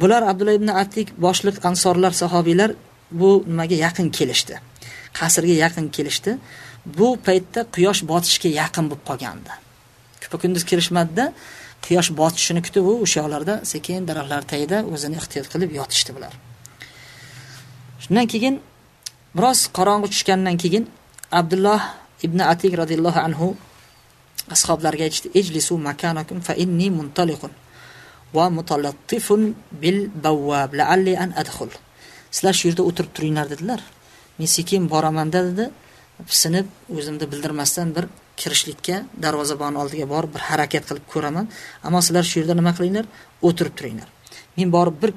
Bular abdulloh ibn atik boshliq ansorlar sahobiylar bu nimaga yaqin kelishdi? Qasrga yaqin kelishdi. Bu paytda quyosh botishga yaqin bo'lib qolgandi. Kupa kunduz kirishmadida quyosh botishini kutib u o'sha yoqlarda sekin daraxtlar tagida o'zini ehtiyot qilib yotishdi bular. Shundan keyin biroz qorong'i tushgandan keyin abdulloh ibn atik roziyallohu anhu ashoblarga aytishdi ijlisu makanakum fa inni muntaliqun va mutalattifun bil bawwab la'alli an adkhul. Sizlar shu yerda o'tirib turinglar dedilar. Men sekin boramanda dedi sinib o'zimni bildirmasdan bir kirishlikka darvozabon oldiga borib bir harakat qilib ko'raman. Ammo sizlar shu yerda nima qilinglar? O'tirib turinglar. Men borib bir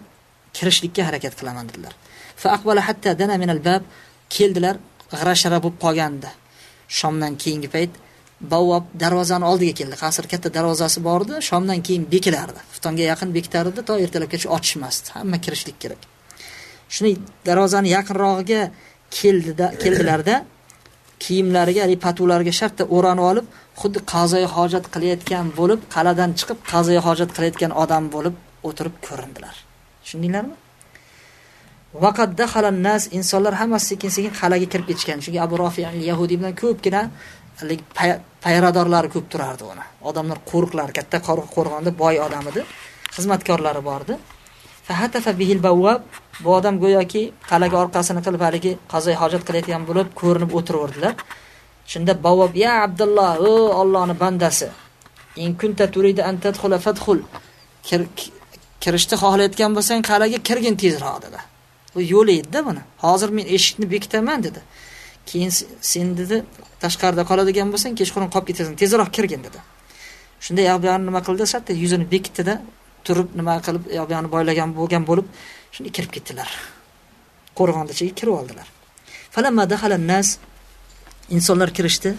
kirishlikka harakat qilaman dedilar. Hatta dana min al bab keldilar g'ira shira bo'lib qolgandi. Shomdan keyingi payt bavvob darvozani oldiga keldi. Qasr katta darvozasi bor edi shomdan keyin bekilardi. Xuftonga yaqin bekitar edi to ertalabgacha ochishmasdi hamma kirishlik kerak. Shuni darvozani yaqinrog'iga keldida keldilarda kiyimlariga haligi patulariga shartta o'ranib olib xuddi qazoyi hojat qilayotgan bo'lib qal'adan chiqib qazoyi hojat qilayotgan odam bo'lib o'tirib ko'rindilar. Tushundinglarmi? Vaqat dahalan nas insonlar hammasi sekin sekin qal'aga kirib ketishgan. Chunki abu rofi yahudiy bilan ko'pgina haligi payradorlari ko'p turardi uni. Odamlar qo'riqlar katta qo'rg'onda boy odam edi xizmatkorlari bor edi bu odam go'yoki qal'aga orqasini qilib haligi qazoy hojat qilayotgan bo'lib ko'rinib o'tiraverdilar. Shunda bavob ya abdulloh o ollohni bandasi in kunta turida an tadkhula fadkhul kirishni xohlayotgan bo'lsang qal'aga kirgin tezroq dedi. Bu yo'l edida buni. Hozir men eshikni bekitaman dedi. Keyin sen dedi tashqarida qoladigan bo'lsang kechqurun qolib ketasan tezroq kirgin dedi. Shunda yoqbuyog'ini nima qildi? Shartta yuzini bekitdida turib nima qilib yoqbuyog'ini boylagan bo'lgan bo'lib shunda kirib ketdilar. Qo'rg'onni ichiga kirib oldilar. Nas insonlar kirishdi.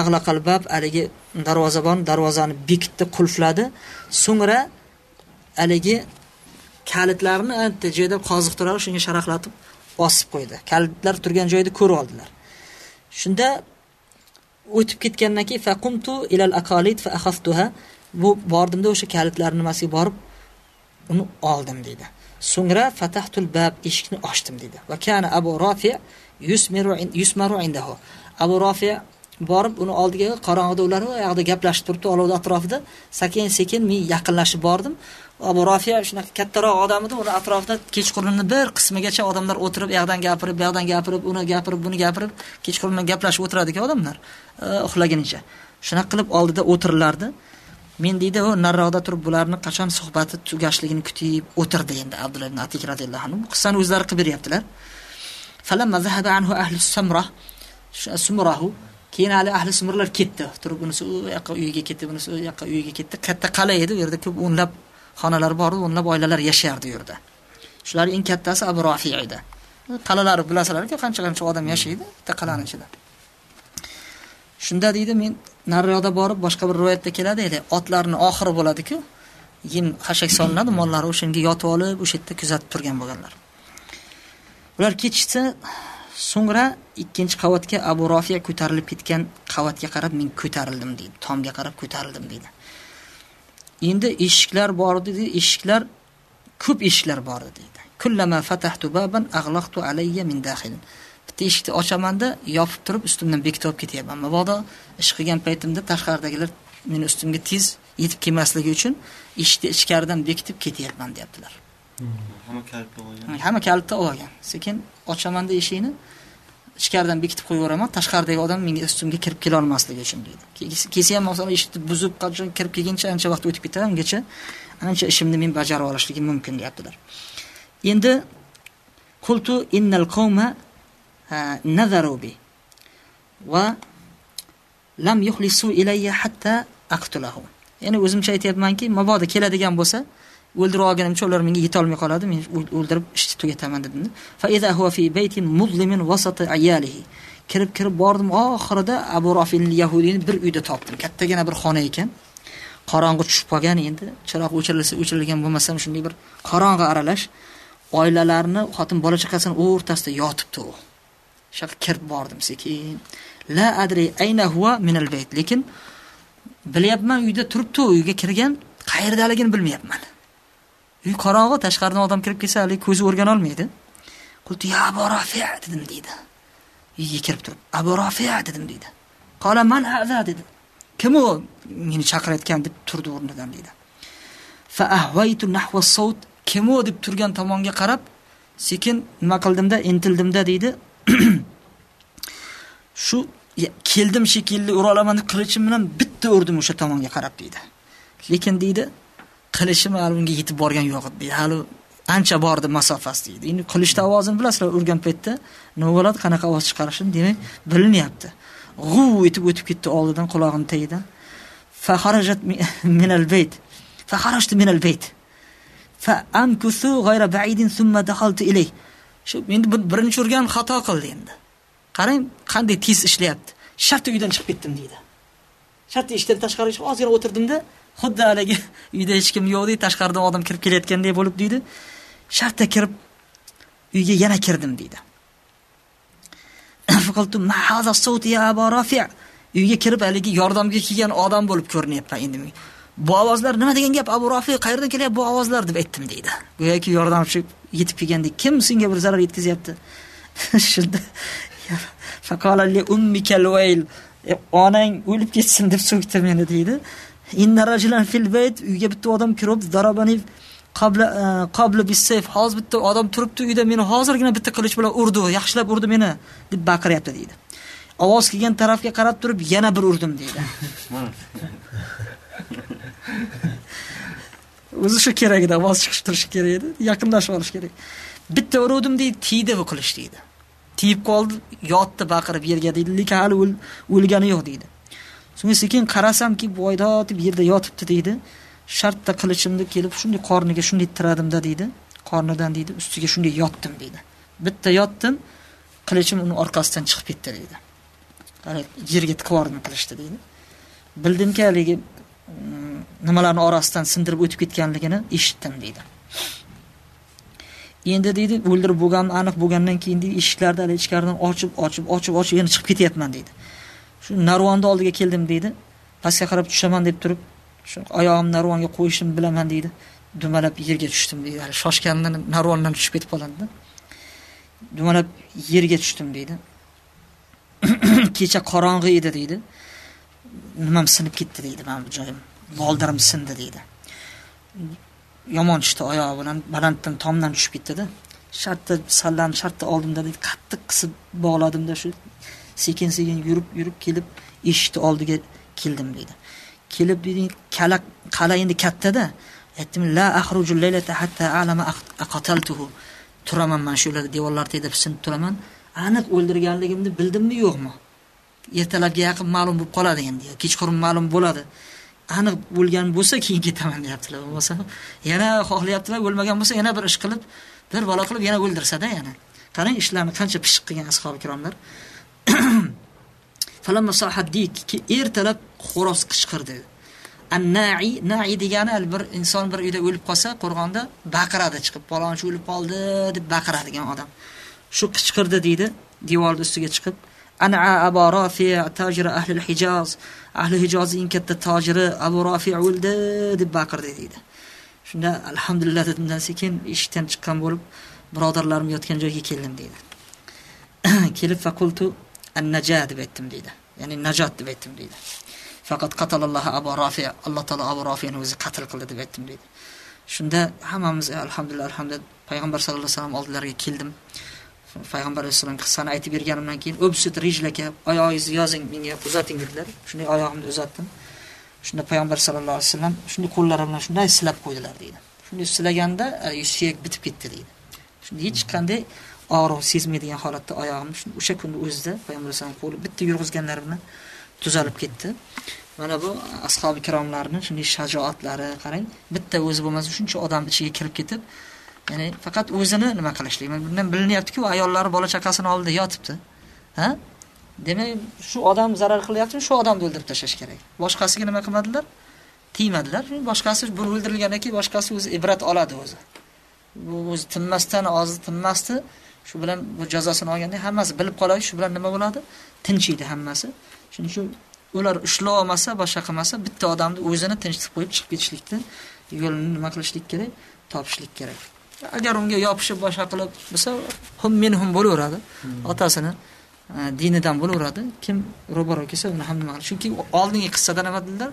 Ag'la qalbab haligi darvozabon darvozani bekitdi qulfladi. So'ngra haligi kalitlarni ancha joyda qoziq turadi shunga sharaqlatib osib qo'ydi. Kalitlar turgan joyni ko'rib oldilar. Shunda o'tib ketgandan keyin faqumtu ilal aqalit fa akhaftuha. Bu bordimda o'sha kalitlarni nimasiga borib uni oldim deydi. So'ngra fatahtul bab eshikni ochdim deydi. Va kana abu rofi yusmaru indahu. Abu rofi borib uni oldiga qorong'ida ular u yoqda gaplashib turibdi olovni atrofida. Sekin sekin men yaqinlashib bordim. Abu rofiya shunaqa kattaroq odam edi. Uni atrofida kechqurunni bir qismigacha odamlar o'tirib uyoqdan gapirib bu yoqdan gapirib uni gapirib buni gapirib kechqurun gaplashib o'tiradi ekan odamlar. Uxlagunicha shunaqa qilib oldida o'tirilardi men deydi u nariroqda turib bularni qachon suhbati tugashligini kutib o'tirdi endi abdulla ibn atik roziyallohu anhu. Bu qissani o'zlari qilib beryaptilar. Keyin hali ahli sumurlar ketdi. Turib unisi u yoqqa uyiga ketdi bunisi u yoqqa uyiga ketdi. Katta qal'a edi u yerda ko'p o'nlab xonalar bor edi o'nlab oilalar yashardi u yerda. Shularni eng kattasi abu rofiy edi. Qalalari bilasizlarku qancha qancha odam yashaydi bitta qal'ani ichida. Shunda deydi men nariroqda borib boshqa bir rivoyatda keladi edi. Otlarni oxiri bo'ladiku yem xashak solinadi mollari o'shanga yotib olib o'sha yerda kuzatib turgan bo'lganlar. Ular ketishdi so'ngra ikkinchi qavatga abu rofiya ko'tarilib ketgan qavatga qarab men ko'tarildim deydi tomga qarab ko'tarildim deydi. Endi eshiklar bor dedi deydi eshiklar ko'p eshiklar bor edi deydi kullama fatahtu baban aghlaqtu alayya min daxil bitta eshikni ochamanda yopib turib ustimdan bekitib olib ketyapman. Mabodo ish qilgan paytimda tashqaridagilar meni ustimga tez yetib kelmasligi uchun eshikni ichkaridan bekitib ketyapman deyaptilar. Hamma kalitni olgan. Hamma kalitni olgan. Sekin ochamanda eshikni ichkaridan bekitib qo'yaveraman. Tashqaridagi odam menga ustimga kirib kelolmasligi uchun deydi kelsa ham masalan eshikni buzib qachon kirib kelguncha ancha vaqt o'tib ketadi ungacha ancha ishimni men bajarib olishligim mumkin deyaptilar. Endi qultu innal qawma nazaru bi. Va lam yuhlisu ilayya hatta aqtulahu. Ya'ni o'zimcha aytayapmanki, mabodo keladigan bo'lsa o'ldirib olganimcha ular menga yetolmay qoladi men o'ldirib ishni tugataman dedim. Fa iza huwa fi baytin muzlimin wasati ayalihi kirib kirib bordim oxirida abu rofil yahudiyni bir uyda topdim. Kattagina bir xona ekan. Qorong'i tushib qolgan endi. Chiroq o'chirilsa o'chirilgan bo'lmasam shunday bir qorong'i aralash. Oilalarni xotin bola chaqasini o'rtasida yotibdi u. shu kirib bordim sekin. La adri ayna huwa min al bayt. Lekin bilyapman uyda turibdi uyga kirgan. Qayerdaligini bilmayapman. Uy qorong'i tashqaridan odam kirib kelsa haligi ko'zi o'rgana olmaydi. Qultu ya abu rofi dedim deydi. Uyga kirib turib abu rofi dedim deydi. Qola man aza dedi. Kim u? Meni chaqirayotgan deb turdi o'rnidan deydi. Fa ahvaytu nahva sawt kim u? deb turgan tomonga qarab sekin nima qildimda intildimda deydi. shu keldim shekilli uralaman deb qilichim bilan bitta urdim o'sha tomonga qarab deydi. Lekin deydi qilichim hali unga yetib borgan yo'q deydi. Hali ancha bordi masofasi deydi. Endi qilichni ovozini bilasizlar urgan paytda nima bo'ladi qanaqa ovoz chiqarishini demak bilinyapti. G'uv etib o'tib ketdi oldidan qulog'ini tagidan. Faharajat minal bayt. Faharajtu minal bayt. Fa amkusu g'ayra ba'idin summa dahaltu ilayh. Shu endi birinchi urgan xato qildi endi. Qarang qanday tez ishlayapti. Shartta uydan chiqib ketdim deydi. Shartta ishdan tashqariga chiqib ozgina o'tirdimda xuddi haligi uyda hech kim yo'q deydi tashqaridan odam kirib kelayotgandek bo'lib deydi. Shartta kirib uyga yana kirdim deydi. Uyga kirib haligi yordamga kelgan odam bo'lib ko'rinyapman endi. Bu ovozlar nima degan gap? Abu rofi qayerdan kelyapti bu ovozlar deb aytdim deydi. Go'yoki yordamchi yetib kelgandek kim senga bir zarar yetkazyapti? Shunda e, onang o'lib ketsin deb so'kdi meni deydi. Uyga bitta odam kirib darabani qabla e, qabla bisayf hozir bitta odam turibdi uyda meni hozirgina bitta qilich bilan urdi yaxshilab urdi meni deb baqiryapti deydi. Ovoz kelgan tarafga qarab turib yana bir urdim deydi. o'zi shu kerak edi ovoz chiqib turishi kerak. Edi yaqinlashib olish kerak bitta uruvdim deydi tiydi bu qilish deydi. Tiyib qoldi yotdi baqirib yerga deydi lekin hali o'lgani yo'q deydi. So'ng sekin qarasamki voydo deb yerda yotibdi deydi. Shartta qilichimni kelib shunday qorniga shunday tiradimda deydi. Qornidan deydi ustiga shunday yotdim deydi. Bitta yotdim qilichim uni orqasidan chiqib ketdi deydi. Yerga tiqib yubordim qilichni deydi. Bildimki haligi nimalarni orasidan sindirib o'tib ketganligini eshitdim deydi. Endi deydi o'ldirib bo'lganim aniq bo'lgandan keyin deydi eshiklarni hali ichkaridan ochib ochib ochib ochib yana chiqib ketyapman deydi. Shu narvonni oldiga keldim deydi. Pastga qarab tushaman deb turib shu oyog'imni narvonga qo'yishimni bilaman deydi. Dumalab yerga tushdim deydi. Hali shoshganimdan narvondan tushib ketib qoladida dumalab yerga tushdim deydi. Kecha qorong'i edi deydi. Nimam sinib ketdi deydi mana bu joyim. Boldirim sindi deydi. Yomon tushdi oyog'i bilan balanddan tomdan tushib ketdida. Shartta sallani shartta oldimda deydi qattiq qisib bog'ladimda shu sekin sekin yurib yurib kelib eshikni oldiga keldim deydi. Kelib deydi kala qala endi kattada. Aytdim la hatta alama aqataltuhu. Turaman mana shu yerlarda devorlar tagida sinib turaman. Aniq o'ldirganligimni bildimmi yo'qmi? Ertalabga yaqin ma'lum bo'lib qoladi endi. Kechqurun ma'lum bo'ladi. Aniq bo'lgan bo'lsa keyin ketaman deyaptilar. Bo'lmasa yana xohlayaptilar o'lmagan bo'lsa yana bir ish qilib bir balo qilib yana o'ldirsada yana. Qarang ishlarni qancha pishiq qilgan ashobi ikromlar ertalab xo'roz qichqirdi. Annai nai degani bir inson bir uyda o'lib qolsa qo'rg'onda baqiradi chiqib palonchi o'lib qoldi deb baqiradigan odam. Shu qichqirdi deydi devorni ustiga chiqib. Ana abu rofi tojiri ahli hijoz ahli hijozni eng katta tojiri abu rofi o'ldi deb baqirdi deydi shunda alhamdulillah dedimdan sekin eshikdan chiqqan bo'lib birodarlarim yotgan joyga keldim deydi kelib fakultu an naja deb aytdim deydi ya'ni najot deb aytdim deydi faqat qatalallohu abu rofi alloh taolo abu rofini o'zi qatl qildi deb aytdim deydi shunda hammamiz alhamdulillah alhamdulillah payg'ambar sallallohu alayhi vasallam oldilariga keldim. Payg'ambar alayhissalomga qissani aytib berganimdan keyin o'bsit rijlaka oyog'ingizni yozing menga uzating dedilar. Shunday oyog'imni uzatdim. Shunda payg'ambar sallallohu alayhi vasallam shunday qo'llari bilan shunday silab qo'ydilar deydi. Shunday silaganda e, suyak bitib ketdi deydi. Shunda hech qanday og'riq sezmaydigan holatda oyog'imni o'sha kunni o'zida payg'ambar alayhisalom qo'li bitta yurg'izganlari bilan tuzalib ketdi. Mana bu ashobi ikromlarni shunday shajoatlari qarang bitta o'zi bo'lmasa shuncha odam ichiga kirib ketib ya'ni faqat o'zini nima qilishlik bundan bilinyaptiku ayollari bola chaqasini oldida yotibdi. Ha? Demak shu odam zarar qilyaptimi? Shu odamni o'ldirib tashlash kerak. Boshqasiga nima qilmadilar? Tiymadilar. Boshqasi buni o'ldirilgandan keyin boshqasi o'zi ibrat oladi o'zi. Bu o'zi tinmasdan og'zi tinmasdi. Shu bilan bu jazosini olganda hammasi bilib qoladi. Shu bilan nima bo'ladi? Tinchiydi hammasi. Shuning uchun ular ushlab olmasa boshqa qilmasa bitta odamni o'zini tinchitib qo'yib chiqib ketishlikni yo'lini nima qilishlik kerak? Topishlik kerak. Agar unga yopishib boshqa qilib bo'lsa hum minhum bo'laveradi. Hmm. otasini e, dinidan bo'laveradi. Kim ro'baro kelsa uni ham nima chunki oldingi qissada nima dedilar?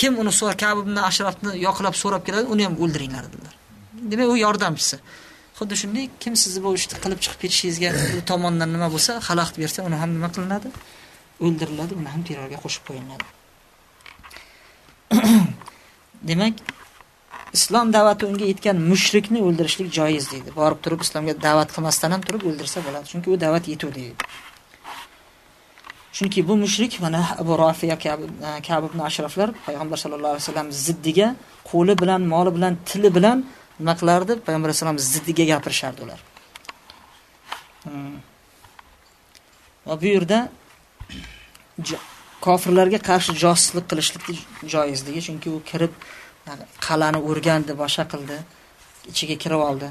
Kim uni kab ibn ashrafni yoqlab so'rab keladi uni ham o'ldiringlar dedilar. Demak u yordamchisi. Xuddi shunday kim sizni bu ishni qilib chiqib ketishingizga u tomondan nima bo'lsa xalaqit bersa uni ham nima qilinadi? O'ldiriladi uni ham terrorga qo'shib qo'yiladi. Demak islom da'vati unga yetgan mushrikni o'ldirishlik joiz deydi. Borib turib islomga da'vat qilmasdan ham turib o'ldirsa bo'ladi. Chunki u da'vat yetuvdi deydi. Chunki bu mushrik mana abu rofiya e, kab ibn ashraflar payg'ambar sallallohu alayhi vasallam ziddiga qo'li bilan moli bilan tili bilan nima qilardi? Payg'ambar alayhisalom ziddiga gapirishardi ular. Hmm. va bu yerda kofirlarga qarshi josuslik qilishlik joizligi chunki u kirib qal'ani o'rgandi boshqa qildi ichiga kirib oldi.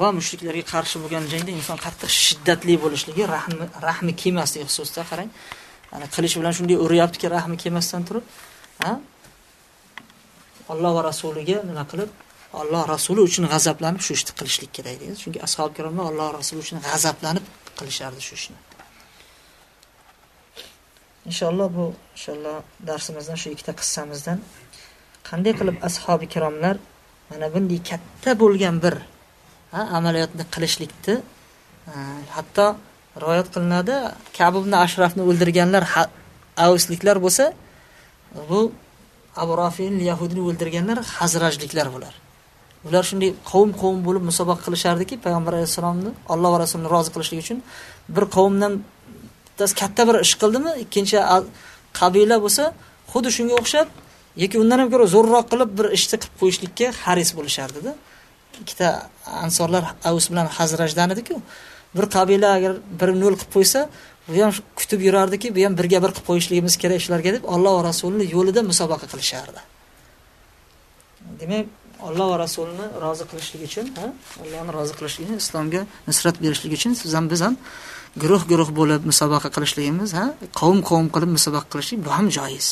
Va mushriklarga qarshi bo'lgan jangda inson qattiq shiddatli bo'lishligi rahmi rahmi kelmasligi xususida qarang. Ana qilich bilan shunday uryaptiki rahmi kelmasdan turib ha? Alloh va rasuliga nima qilib Alloh rasuli uchun g'azablanib shu ishni qilishlik kerak deydi chunki ashob kiromlar Alloh rasuli uchun g'azablanib qilishardi shu ishni. Inshaalloh bu inshaalloh darsimizdan shu ikkita qissamizdan. Qanday qilib ashobi ikromlar mana bunday katta bo'lgan bir ha, amaliyotni qilishlikni hatto rivoyat qilinadi kab ibn ashrafni o'ldirganlar avsliklar bo'lsa bu abu rofin yahudiyni o'ldirganlar hazrajliklar bular ular shunday qavm qavm bo'lib musobaqa qilishardiki payg'ambar alayhissalomni alloh va rasulini rozi qilishlik uchun bir qavmdan bittasi katta bir ish qildimi ikkinchi qabila bo'lsa xuddi shunga o'xshab yoki undan ham ko'ra zo'rroq qilib bir ishni qilib qo'yishlikka haris bo'lishardida. Ikkita ansorlar avus bilan hazrajdan ediku bir qabila agar bir nol qilib qo'ysa bu ham kutib yurardiki bu ham birga bir qilib qo'yishligimiz kerak shularga deb olloh va rasulini yo'lida musobaqa qilishardi. Demak olloh va rasulini rozi qilishlik uchun allohni rozi qilishlik uchun islomga nusrat berishlik uchun siz ham biz ham guruh guruh bo'lib musobaqa qilishligimiz ha? Qavm qavm qilib musobaqa qilishlik bu ham joiz.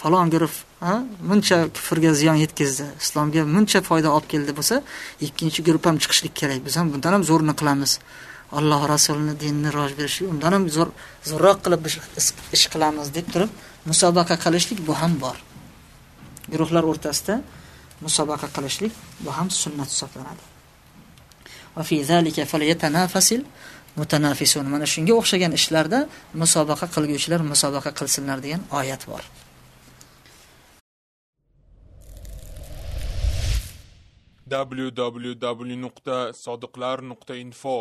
Falon guruh ha? Buncha kufrga ziyon yetkazdi islomga buncha foyda olib keldi bo'lsa ikkinchi guruh ham chiqishlik kerak. Biz ham bundan ham zo'rini qilamiz. Alloh rasulini dinni rivoj berishlik undan ham zo'r zo'rroq qilib ish qilamiz deb turib musobaqa qilishlik bu ham bor. Guruhlar o'rtasida musobaqa qilishlik bu ham sunnat hisoblanadi. Mutanafisun. Mana shunga o'xshagan ishlarda musobaqa qilguvchilar musobaqa qilsinlar degan oyat bor. Www.sodiqlar.info